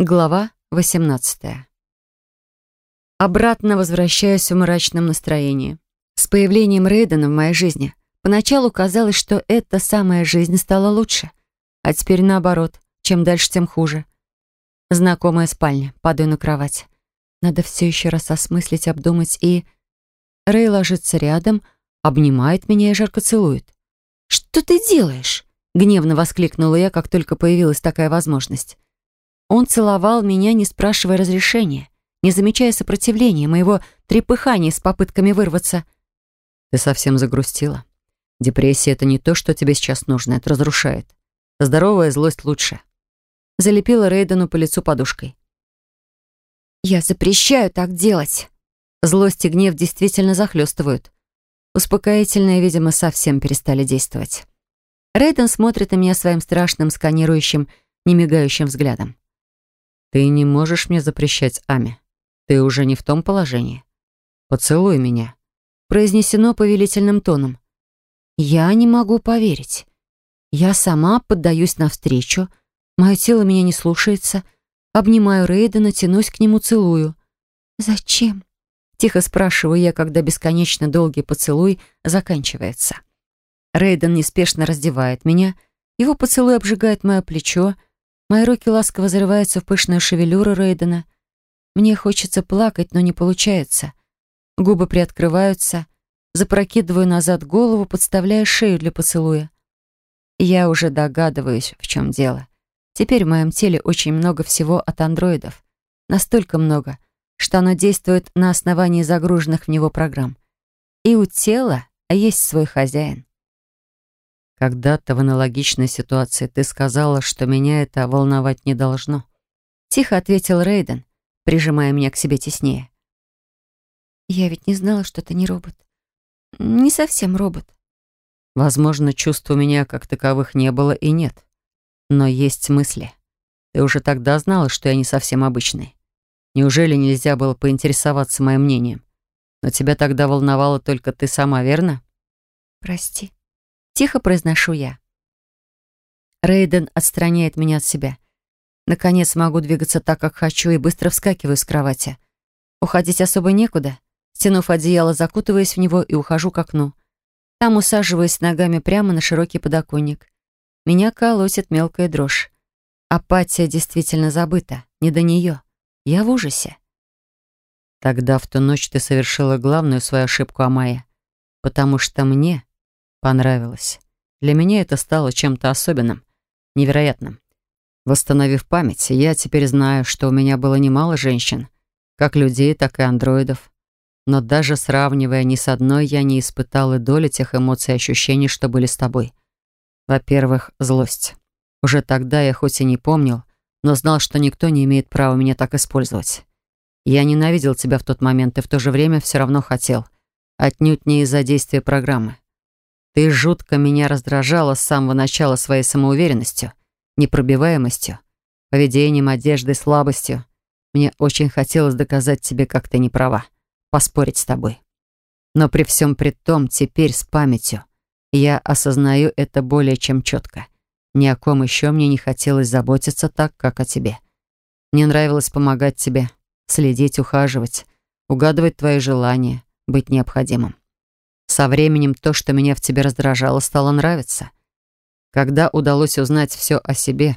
Глава 18. Обратно возвращаюсь в мрачном настроении. С появлением Рейдена в моей жизни поначалу казалось, что эта самая жизнь стала лучше. А теперь наоборот. Чем дальше, тем хуже. Знакомая спальня. Падаю на кровать. Надо все еще раз осмыслить, обдумать и... Рэй ложится рядом, обнимает меня и жарко целует. «Что ты делаешь?» — гневно воскликнула я, как только появилась такая возможность. Он целовал меня, не спрашивая разрешения, не замечая сопротивления, моего трепыхания с попытками вырваться. «Ты совсем загрустила. Депрессия — это не то, что тебе сейчас нужно, это разрушает. Здоровая злость лучше». Залепила Рейдену по лицу подушкой. «Я запрещаю так делать!» Злость и гнев действительно захлестывают. Успокоительные, видимо, совсем перестали действовать. Рейден смотрит на меня своим страшным, сканирующим, немигающим взглядом. Ты не можешь мне запрещать, Ами. Ты уже не в том положении. Поцелуй меня. Произнесено повелительным тоном. Я не могу поверить. Я сама поддаюсь навстречу. Мое тело меня не слушается. Обнимаю Рейдена, тянусь к нему, целую. «Зачем?» Тихо спрашиваю я, когда бесконечно долгий поцелуй заканчивается. Рейден неспешно раздевает меня. Его поцелуй обжигает мое плечо, Мои руки ласково зарываются в пышную шевелюру Рейдена. Мне хочется плакать, но не получается. Губы приоткрываются, запрокидываю назад голову, подставляя шею для поцелуя. Я уже догадываюсь, в чем дело. Теперь в моем теле очень много всего от андроидов. Настолько много, что оно действует на основании загруженных в него программ. И у тела есть свой хозяин. Когда-то в аналогичной ситуации ты сказала, что меня это волновать не должно. Тихо ответил Рейден, прижимая меня к себе теснее. Я ведь не знала, что ты не робот. Не совсем робот. Возможно, чувств у меня как таковых не было и нет. Но есть мысли. Ты уже тогда знала, что я не совсем обычный. Неужели нельзя было поинтересоваться моим мнением? Но тебя тогда волновала только ты сама, верно? Прости. Тихо произношу я. Рейден отстраняет меня от себя. Наконец могу двигаться так, как хочу, и быстро вскакиваю с кровати. Уходить особо некуда. Стянув одеяло, закутываясь в него и ухожу к окну. Там усаживаюсь ногами прямо на широкий подоконник. Меня колотит мелкая дрожь. Апатия действительно забыта. Не до нее. Я в ужасе. Тогда в ту ночь ты совершила главную свою ошибку, Амая. Потому что мне понравилось. Для меня это стало чем-то особенным, невероятным. Восстановив память, я теперь знаю, что у меня было немало женщин, как людей, так и андроидов. Но даже сравнивая ни с одной, я не испытал и доли тех эмоций и ощущений, что были с тобой. Во-первых, злость. Уже тогда я хоть и не помнил, но знал, что никто не имеет права меня так использовать. Я ненавидел тебя в тот момент и в то же время все равно хотел. Отнюдь не из-за действия программы. Ты жутко меня раздражала с самого начала своей самоуверенностью, непробиваемостью, поведением, одеждой, слабостью. Мне очень хотелось доказать тебе, как ты не права, поспорить с тобой. Но при всем при том, теперь с памятью, я осознаю это более чем четко. Ни о ком еще мне не хотелось заботиться так, как о тебе. Мне нравилось помогать тебе, следить, ухаживать, угадывать твои желания, быть необходимым. Со временем то, что меня в тебе раздражало, стало нравиться. Когда удалось узнать все о себе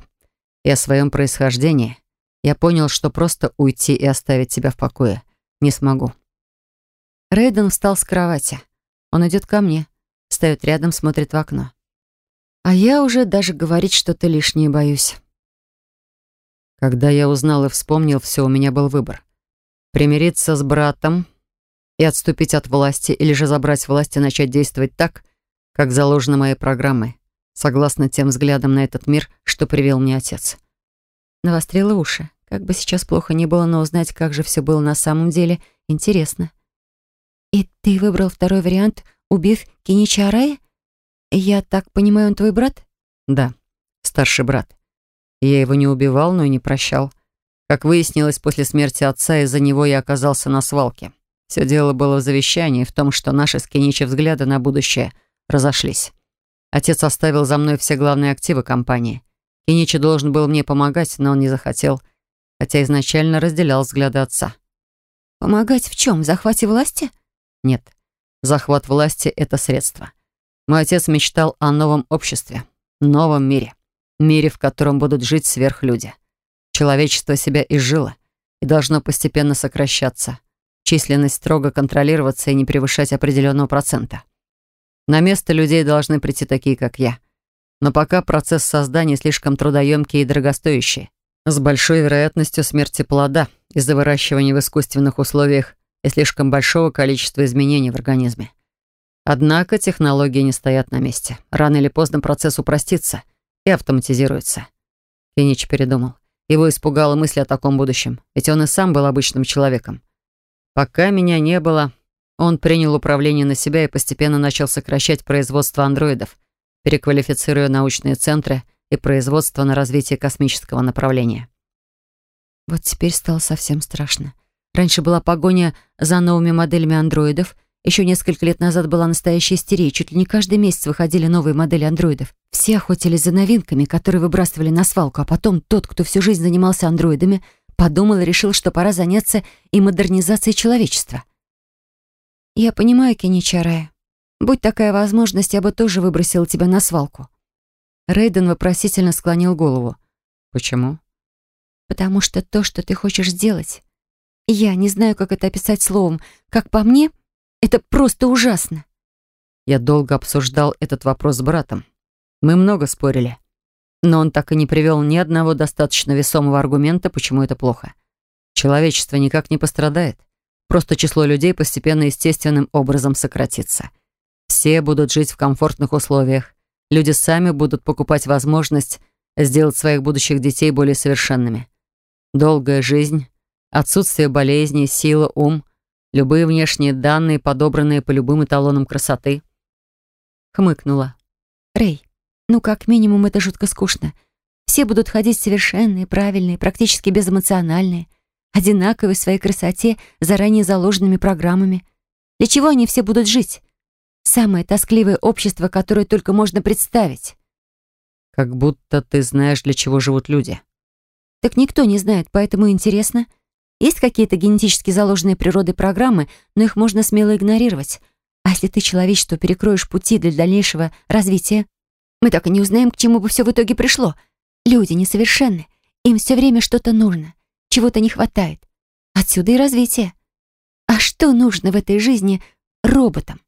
и о своем происхождении, я понял, что просто уйти и оставить тебя в покое не смогу. Рейден встал с кровати. Он идет ко мне, встает рядом, смотрит в окно. А я уже даже говорить что-то лишнее боюсь. Когда я узнал и вспомнил все, у меня был выбор. Примириться с братом и отступить от власти, или же забрать власть и начать действовать так, как заложено моей программой, согласно тем взглядам на этот мир, что привел мне отец. Навострила уши. Как бы сейчас плохо не было, но узнать, как же все было на самом деле, интересно. «И ты выбрал второй вариант, убив Кинича Арая? Я так понимаю, он твой брат?» «Да, старший брат. Я его не убивал, но и не прощал. Как выяснилось, после смерти отца из-за него я оказался на свалке. Все дело было в завещании, в том, что наши с Кеничи взгляды на будущее разошлись. Отец оставил за мной все главные активы компании. Кеничи должен был мне помогать, но он не захотел. хотя изначально разделял взгляды отца. «Помогать в чем? В захвате власти?» Нет, захват власти — это средство. Мой отец мечтал о новом обществе, новом мире. Мире, в котором будут жить сверхлюди. Человечество себя изжило и должно постепенно сокращаться. Численность строго контролироваться и не превышать определенного процента. На место людей должны прийти такие, как я. Но пока процесс создания слишком трудоемкий и дорогостоящий. С большой вероятностью смерти плода из-за выращивания в искусственных условиях и слишком большого количества изменений в организме. Однако технологии не стоят на месте. Рано или поздно процесс упростится и автоматизируется. Кенич передумал. Его испугала мысль о таком будущем, ведь он и сам был обычным человеком. Пока меня не было, он принял управление на себя и постепенно начал сокращать производство андроидов, переквалифицируя научные центры и производство на развитие космического направления. Вот теперь стало совсем страшно. Раньше была погоня за новыми моделями андроидов. Еще несколько лет назад была настоящая истерия. Чуть ли не каждый месяц выходили новые модели андроидов. Все охотились за новинками, которые выбрасывали на свалку, а потом тот, кто всю жизнь занимался андроидами, подумал и решил, что пора заняться и модернизацией человечества. «Я понимаю, Кеничарая. Будь такая возможность, я бы тоже выбросила тебя на свалку». Рейден вопросительно склонил голову. «Почему?» «Потому что то, что ты хочешь сделать, я не знаю, как это описать словом. Как по мне, это просто ужасно». Я долго обсуждал этот вопрос с братом. Мы много спорили. Но он так и не привел ни одного достаточно весомого аргумента, почему это плохо. Человечество никак не пострадает. Просто число людей постепенно естественным образом сократится. Все будут жить в комфортных условиях. Люди сами будут покупать возможность сделать своих будущих детей более совершенными. Долгая жизнь, отсутствие болезней, сила, ум, любые внешние данные, подобранные по любым эталонам красоты. Хмыкнула. «Рэй, ну как минимум это жутко скучно. Все будут ходить совершенные, правильные, практически безэмоциональные, одинаковые в своей красоте, заранее заложенными программами. Для чего они все будут жить? Самое тоскливое общество, которое только можно представить. Как будто ты знаешь, для чего живут люди. Так никто не знает, поэтому интересно. Есть какие-то генетически заложенные природой программы, но их можно смело игнорировать. А если ты человечеству перекроешь пути для дальнейшего развития, мы так и не узнаем, к чему бы все в итоге пришло. Люди несовершенны, им все время что-то нужно, чего-то не хватает. Отсюда и развитие. А что нужно в этой жизни роботам?